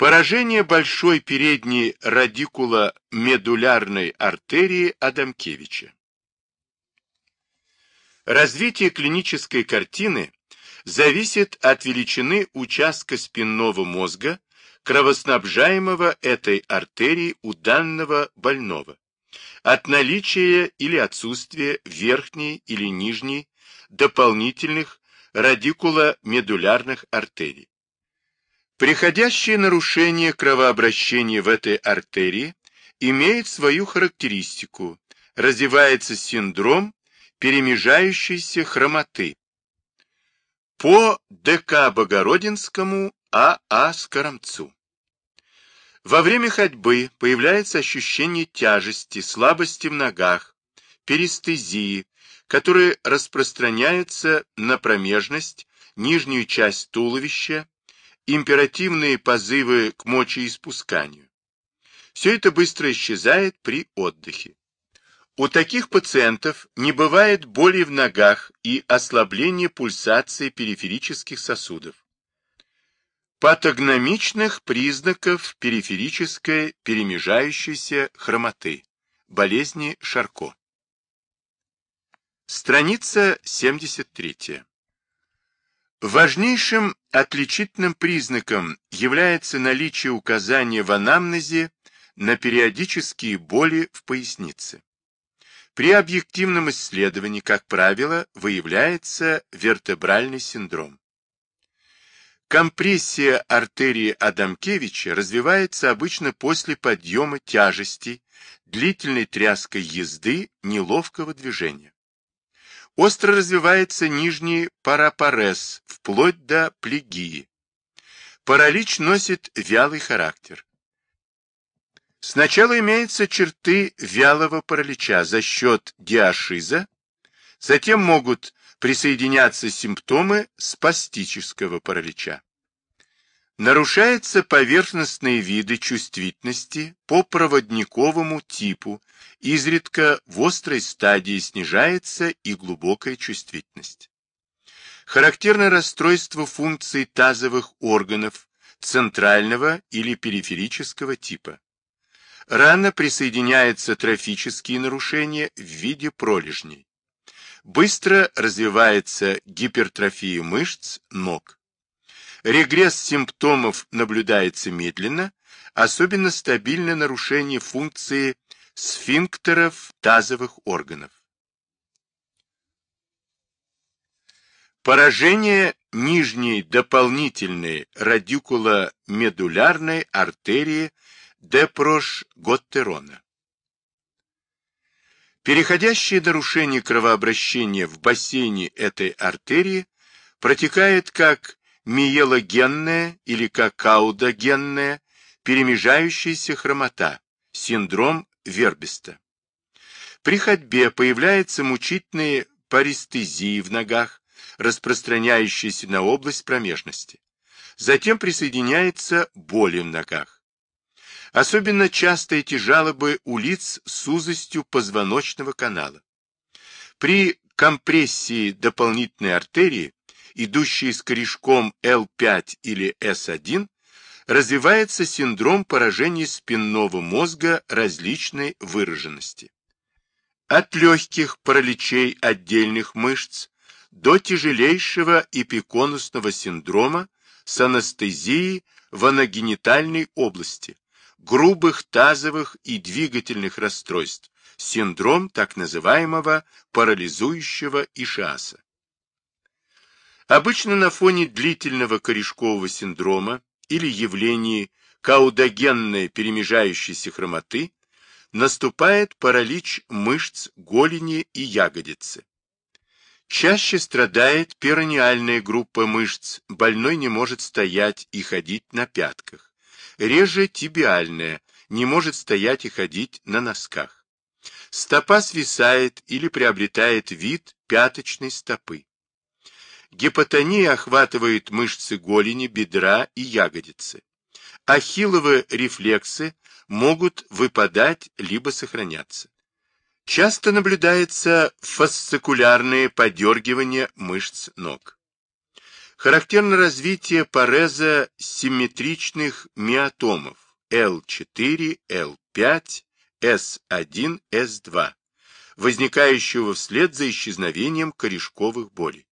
Поражение большой передней радикуло-медулярной артерии Адамкевича. Развитие клинической картины зависит от величины участка спинного мозга, кровоснабжаемого этой артерией у данного больного, от наличия или отсутствия верхней или нижней дополнительных радикуломедулярных артерий. Приходящее нарушение кровообращения в этой артерии имеет свою характеристику, развивается синдром перемежающейся хромоты. По ДК Богородинскому А.А. Скоромцу. Во время ходьбы появляется ощущение тяжести, слабости в ногах, перистезии, которые распространяются на промежность, нижнюю часть туловища, императивные позывы к мочеиспусканию. Все это быстро исчезает при отдыхе. У таких пациентов не бывает боли в ногах и ослабления пульсации периферических сосудов. Патогномичных признаков периферической перемежающейся хромоты, болезни Шарко. Страница 73. Важнейшим отличительным признаком является наличие указания в анамнезе на периодические боли в пояснице. При объективном исследовании, как правило, выявляется вертебральный синдром. Компрессия артерии Адамкевича развивается обычно после подъема тяжести, длительной тряской езды, неловкого движения. Остро развивается нижний парапарез, вплоть до плегии. Паралич носит вялый характер. Сначала имеются черты вялого паралича за счет диашиза, затем могут присоединяться симптомы спастического паралича. Нарушаются поверхностные виды чувствительности по проводниковому типу, изредка в острой стадии снижается и глубокая чувствительность. Характерно расстройство функций тазовых органов центрального или периферического типа. Рано присоединяются трофические нарушения в виде пролежней. Быстро развивается гипертрофия мышц ног. Регресс симптомов наблюдается медленно, особенно стабильно нарушение функции сфинктеров тазовых органов. Поражение нижней дополнительной радикуломедулярной артерии депрош-готтерона. Переходящее нарушение кровообращения в бассейне этой артерии протекает как миелогенная или как каудогенная перемежающаяся хромота, синдром Вербиста. При ходьбе появляются мучительные парестезии в ногах, распространяющиеся на область промежности. Затем присоединяется боли в ногах. Особенно часто эти жалобы у лиц с узостью позвоночного канала. При компрессии дополнительной артерии, идущей с корешком L5 или S1, развивается синдром поражения спинного мозга различной выраженности. От легких параличей отдельных мышц до тяжелейшего эпиконусного синдрома с анестезией в аногенитальной области, грубых тазовых и двигательных расстройств, синдром так называемого парализующего ишиаса. Обычно на фоне длительного корешкового синдрома или явлений каудогенной перемежающейся хромоты наступает паралич мышц голени и ягодицы. Чаще страдает перонеальная группа мышц, больной не может стоять и ходить на пятках реже тибиальная, не может стоять и ходить на носках. Стопа свисает или приобретает вид пяточной стопы. Гипотония охватывает мышцы голени, бедра и ягодицы. Ахилловые рефлексы могут выпадать либо сохраняться. Часто наблюдается фасцикулярное подергивание мышц ног. Характерно развитие пареза симметричных миотомов L4, L5, S1, S2, возникающего вслед за исчезновением корешковых болей.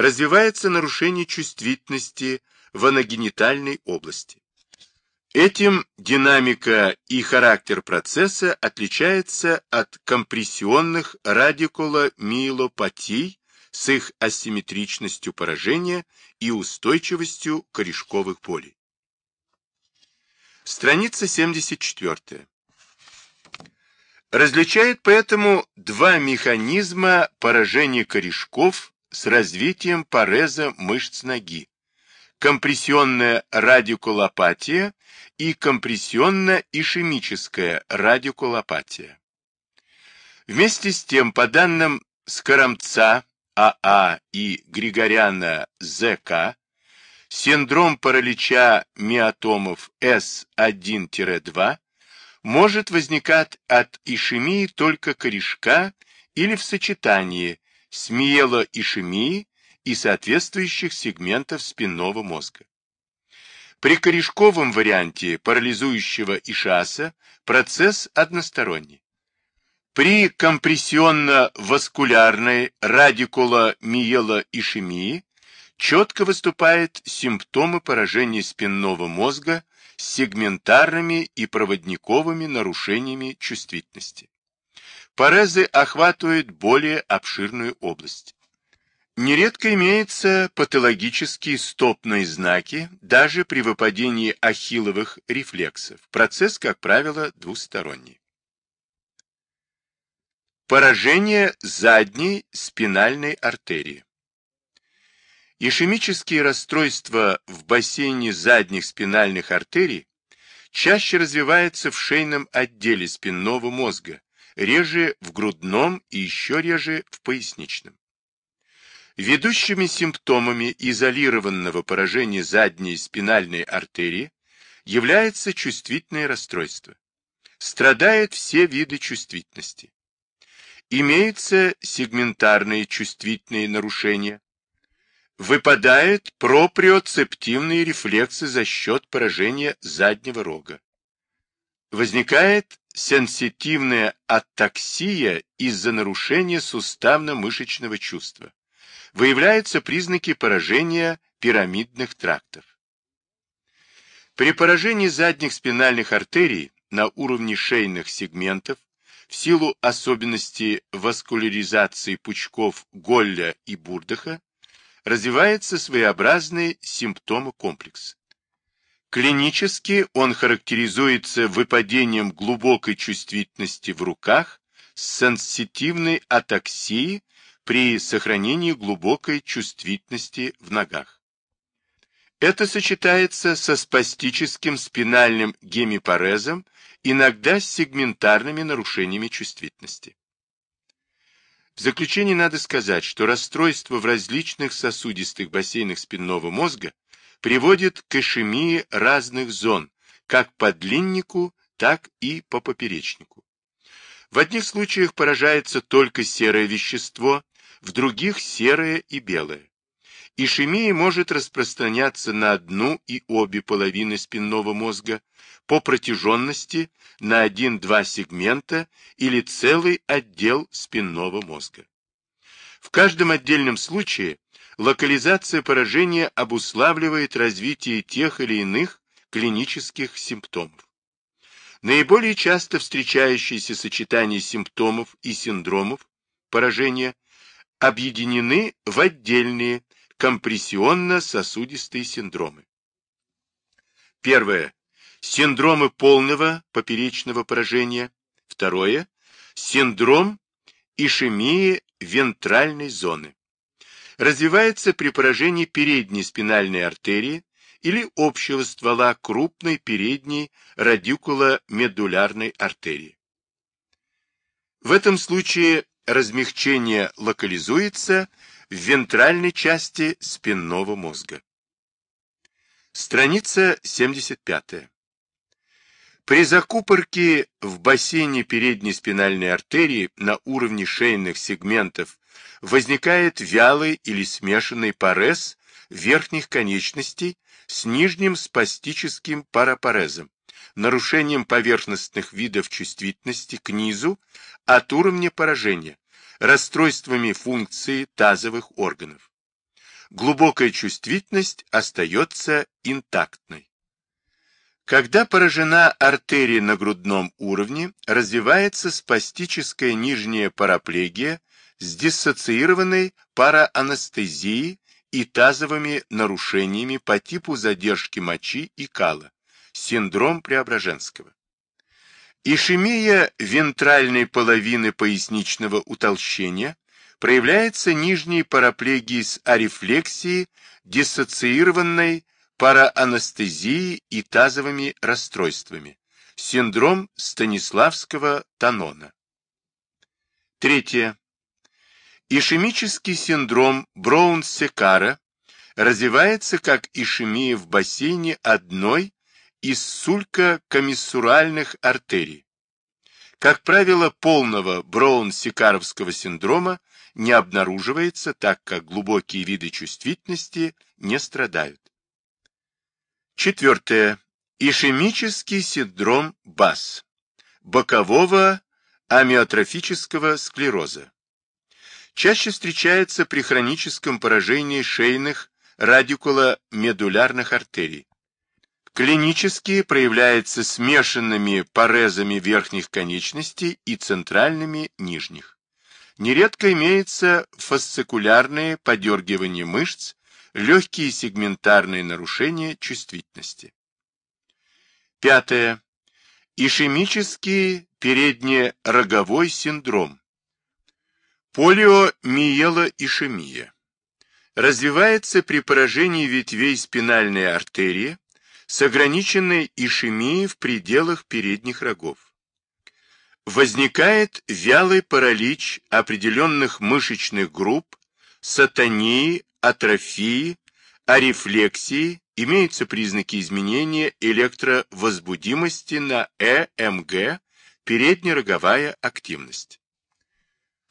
Развивается нарушение чувствительности в аногенитальной области. Этим динамика и характер процесса отличается от компрессионных радикуломиелопатий с их асимметричностью поражения и устойчивостью корешковых полей. Страница 74. Различает поэтому два механизма поражения корешков с развитием пареза мышц ноги. Компрессионная радикулопатия и компрессионно-ишемическая радикулопатия. Вместе с тем, по данным Скоромца АА и Григоряна ЗК, синдром паралича миотомов С1-2 может возникать от ишемии только корешка или в сочетании с миелоишемией и соответствующих сегментов спинного мозга. При корешковом варианте парализующего ишаса процесс односторонний. При компрессионно-васкулярной радикуломиелоишемии четко выступают симптомы поражения спинного мозга с сегментарными и проводниковыми нарушениями чувствительности. Парезы охватывают более обширную область. Нередко имеются патологические стопные знаки даже при выпадении ахилловых рефлексов. Процесс, как правило, двусторонний. Поражение задней спинальной артерии. Ишемические расстройства в бассейне задних спинальных артерий чаще развиваются в шейном отделе спинного мозга, реже в грудном и еще реже в поясничном. Ведущими симптомами изолированного поражения задней спинальной артерии является чувствительное расстройство. Страдают все виды чувствительности. Имеются сегментарные чувствительные нарушения. Выпадают проприоцептивные рефлексы за счет поражения заднего рога. Возникает сенситивная атаксия из-за нарушения суставно-мышечного чувства. Выявляются признаки поражения пирамидных трактов. При поражении задних спинальных артерий на уровне шейных сегментов в силу особенностей васкуляризации пучков Голля и Бурдаха развивается своеобразный симптомокомплекс. Клинически он характеризуется выпадением глубокой чувствительности в руках с сенситивной атаксией при сохранении глубокой чувствительности в ногах. Это сочетается со спастическим спинальным гемипарезом иногда с сегментарными нарушениями чувствительности. В заключение надо сказать, что расстройство в различных сосудистых бассейнах спинного мозга приводит к ишемии разных зон, как по длиннику, так и по поперечнику. В одних случаях поражается только серое вещество, в других серое и белое. Ишемия может распространяться на одну и обе половины спинного мозга по протяженности на один-два сегмента или целый отдел спинного мозга. В каждом отдельном случае локализация поражения обуславливает развитие тех или иных клинических симптомов. Наиболее часто встречающиеся сочетания симптомов и синдромов поражения объединены в отдельные компрессионно-сосудистые синдромы. Первое. Синдромы полного поперечного поражения. Второе. Синдром ишемии вентральной зоны. Развивается при поражении передней спинальной артерии или общего ствола крупной передней радикуломедулярной артерии. В этом случае размягчение локализуется в вентральной части спинного мозга. Страница 75. При закупорке в бассейне передней спинальной артерии на уровне шейных сегментов возникает вялый или смешанный парез верхних конечностей с нижним спастическим парапарезом, нарушением поверхностных видов чувствительности к низу от уровня поражения, расстройствами функции тазовых органов. Глубокая чувствительность остается интактной. Когда поражена артерия на грудном уровне, развивается спастическая нижняя параплегия с диссоциированной параанестезией и тазовыми нарушениями по типу задержки мочи и кала, синдром Преображенского. Ишемия вентральной половины поясничного утолщения проявляется нижней параплегией с арефлексией, диссоциированной параанестезией и тазовыми расстройствами. Синдром Станиславского Танона. Третье. Ишемический синдром Броун-Секара развивается как ишемия в бассейне одной из сулько-комиссуральных артерий. Как правило, полного Броун-Секаровского синдрома не обнаруживается, так как глубокие виды чувствительности не страдают. Четвертое. Ишемический синдром БАС. Бокового амиотрофического склероза. Чаще встречается при хроническом поражении шейных радикуломедулярных артерий. Клинически проявляется смешанными парезами верхних конечностей и центральными нижних. Нередко имеется фасцикулярное подергивание мышц, легкие сегментарные нарушения чувствительности. Пятое. Ишемический переднероговой синдром. Полиомиелоишемия. Развивается при поражении ветвей спинальной артерии с ограниченной ишемией в пределах передних рогов. Возникает вялый паралич определенных мышечных групп, сатонии атрофии, арефлексии имеются признаки изменения электровозбудимости на ЭМГ, переднероговая активность.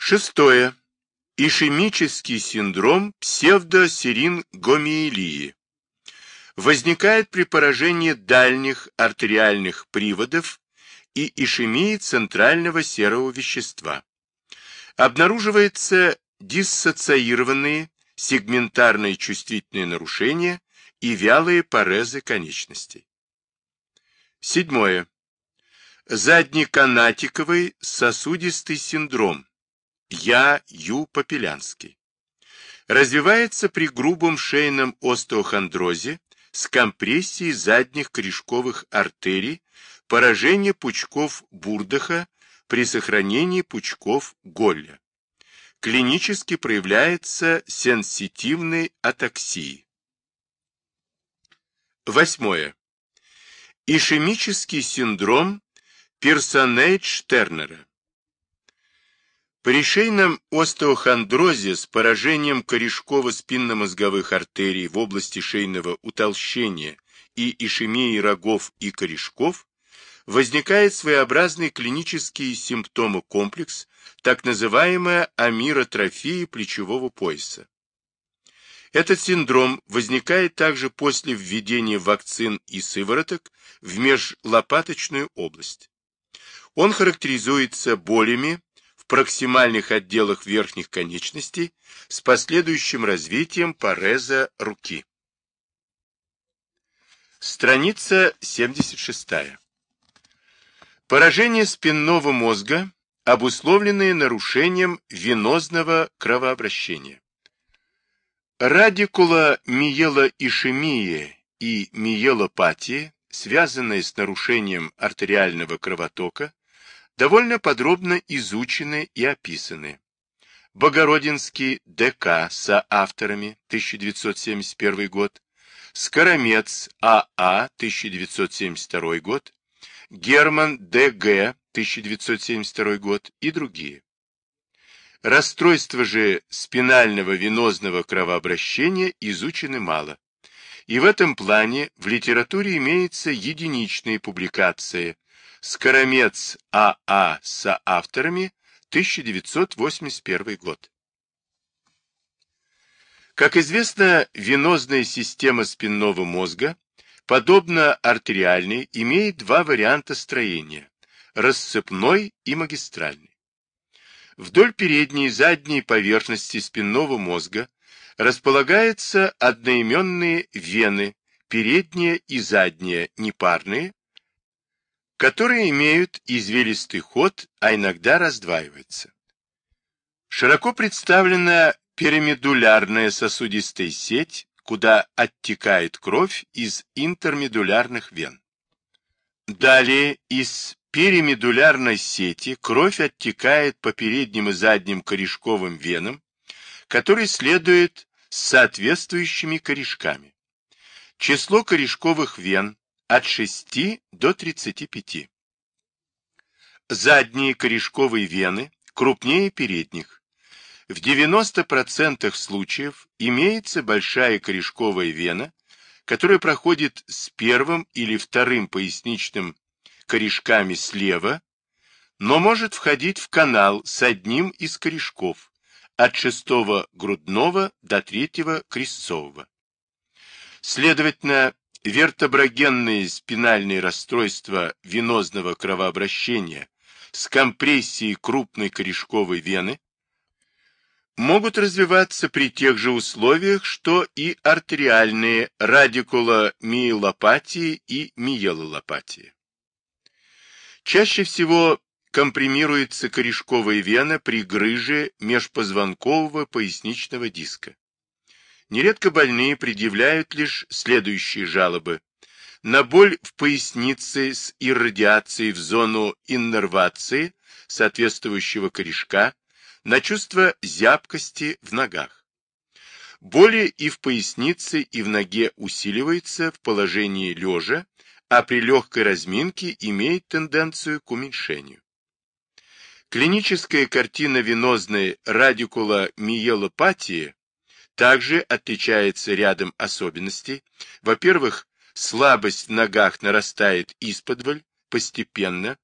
Шестое. Ишемический синдром псевдосерингомиелии. Возникает при поражении дальних артериальных приводов и ишемии центрального серого вещества. Обнаруживается диссоциированные сегментарные чувствительные нарушения и вялые порезы конечностей. Седьмое. Заднеканатиковый сосудистый синдром. Я. Ю. Попелянский. Развивается при грубом шейном остеохондрозе с компрессией задних корешковых артерий, поражение пучков Бурдаха при сохранении пучков Голля клинически проявляется сенситивной атаксией. Восьмое. Ишемический синдром Персонейдж-Тернера. При шейном остеохондрозе с поражением корешково-спинномозговых артерий в области шейного утолщения и ишемии рогов и корешков возникает своеобразный клинический симптомокомплекс, так называемая амиротрофия плечевого пояса. Этот синдром возникает также после введения вакцин и сывороток в межлопаточную область. Он характеризуется болями проксимальных отделах верхних конечностей с последующим развитием пареза руки. Страница 76. Поражение спинного мозга, обусловленное нарушением венозного кровообращения. Радикуломиелоишемия и миелопатия, связанные с нарушением артериального кровотока, довольно подробно изучены и описаны. Богородинский ДК со авторами 1971 год, Скоромец АА 1972 год, Герман Д.Г., 1972 год и другие. Расстройства же спинального венозного кровообращения изучены мало. И в этом плане в литературе имеется единичные публикации «Скоромец А.А. Со авторами, 1981 год. Как известно, венозная система спинного мозга, подобно артериальной, имеет два варианта строения – рассыпной и магистральный. Вдоль передней и задней поверхности спинного мозга располагаются одноименные вены, передняя и задняя непарные, которые имеют извилистый ход, а иногда раздваиваются. Широко представлена пирамидулярная сосудистая сеть, куда оттекает кровь из интермедулярных вен. Далее из перимедулярной сети кровь оттекает по передним и задним корешковым венам, которые следуют с соответствующими корешками. Число корешковых вен от 6 до 35. Задние корешковые вены крупнее передних. В 90% случаев имеется большая корешковая вена, которая проходит с первым или вторым поясничным корешками слева, но может входить в канал с одним из корешков, от шестого грудного до третьего крестцового. Следовательно, вертеброгенные спинальные расстройства венозного кровообращения с компрессией крупной корешковой вены могут развиваться при тех же условиях, что и артериальные радикуломиелопатии и миелолопатии. Чаще всего компримируется корешковая вена при грыже межпозвонкового поясничного диска. Нередко больные предъявляют лишь следующие жалобы. На боль в пояснице с иррадиацией в зону иннервации соответствующего корешка, на чувство зябкости в ногах. Боли и в пояснице, и в ноге усиливаются в положении лежа, а при легкой разминке имеет тенденцию к уменьшению. Клиническая картина венозной радикуломиелопатии также отличается рядом особенностей. Во-первых, слабость в ногах нарастает исподволь, постепенно.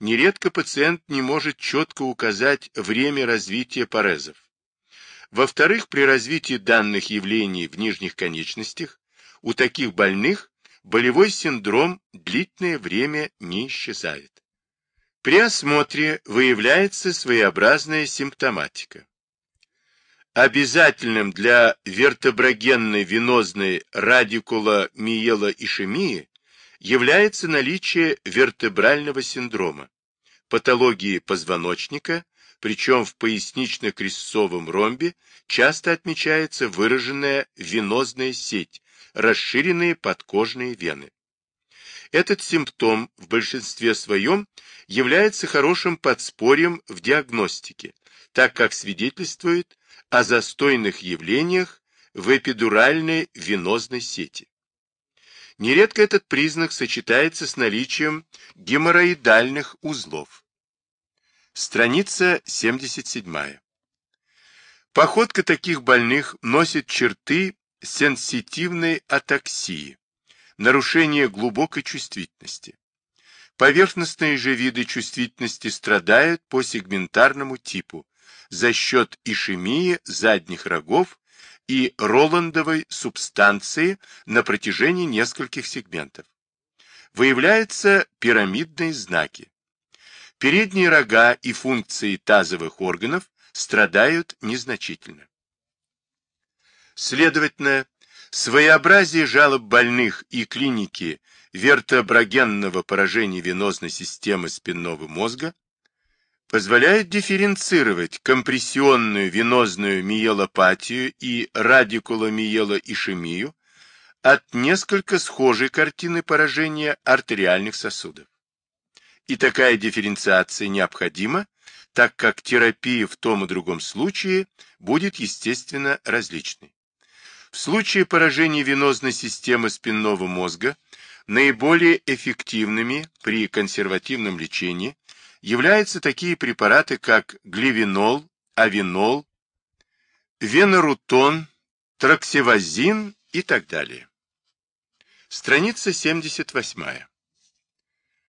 Нередко пациент не может четко указать время развития парезов. Во-вторых, при развитии данных явлений в нижних конечностях у таких больных болевой синдром длительное время не исчезает. При осмотре выявляется своеобразная симптоматика. Обязательным для вертеброгенной венозной радикуломиелоишемии является наличие вертебрального синдрома, патологии позвоночника, причем в пояснично-крестцовом ромбе часто отмечается выраженная венозная сеть, расширенные подкожные вены. Этот симптом в большинстве своем является хорошим подспорьем в диагностике, так как свидетельствует о застойных явлениях в эпидуральной венозной сети. Нередко этот признак сочетается с наличием геморроидальных узлов. Страница 77. Походка таких больных носит черты сенситивной атаксии, нарушения глубокой чувствительности. Поверхностные же виды чувствительности страдают по сегментарному типу, за счет ишемии задних рогов и роландовой субстанции на протяжении нескольких сегментов. Выявляются пирамидные знаки. Передние рога и функции тазовых органов страдают незначительно. Следовательно, своеобразие жалоб больных и клиники вертеброгенного поражения венозной системы спинного мозга позволяет дифференцировать компрессионную венозную миелопатию и радикуломиелоишемию от несколько схожей картины поражения артериальных сосудов. И такая дифференциация необходима, так как терапия в том и другом случае будет, естественно, различной. В случае поражения венозной системы спинного мозга наиболее эффективными при консервативном лечении являются такие препараты, как гливенол, авинол, венорутон, троксивазин и так далее. Страница 78.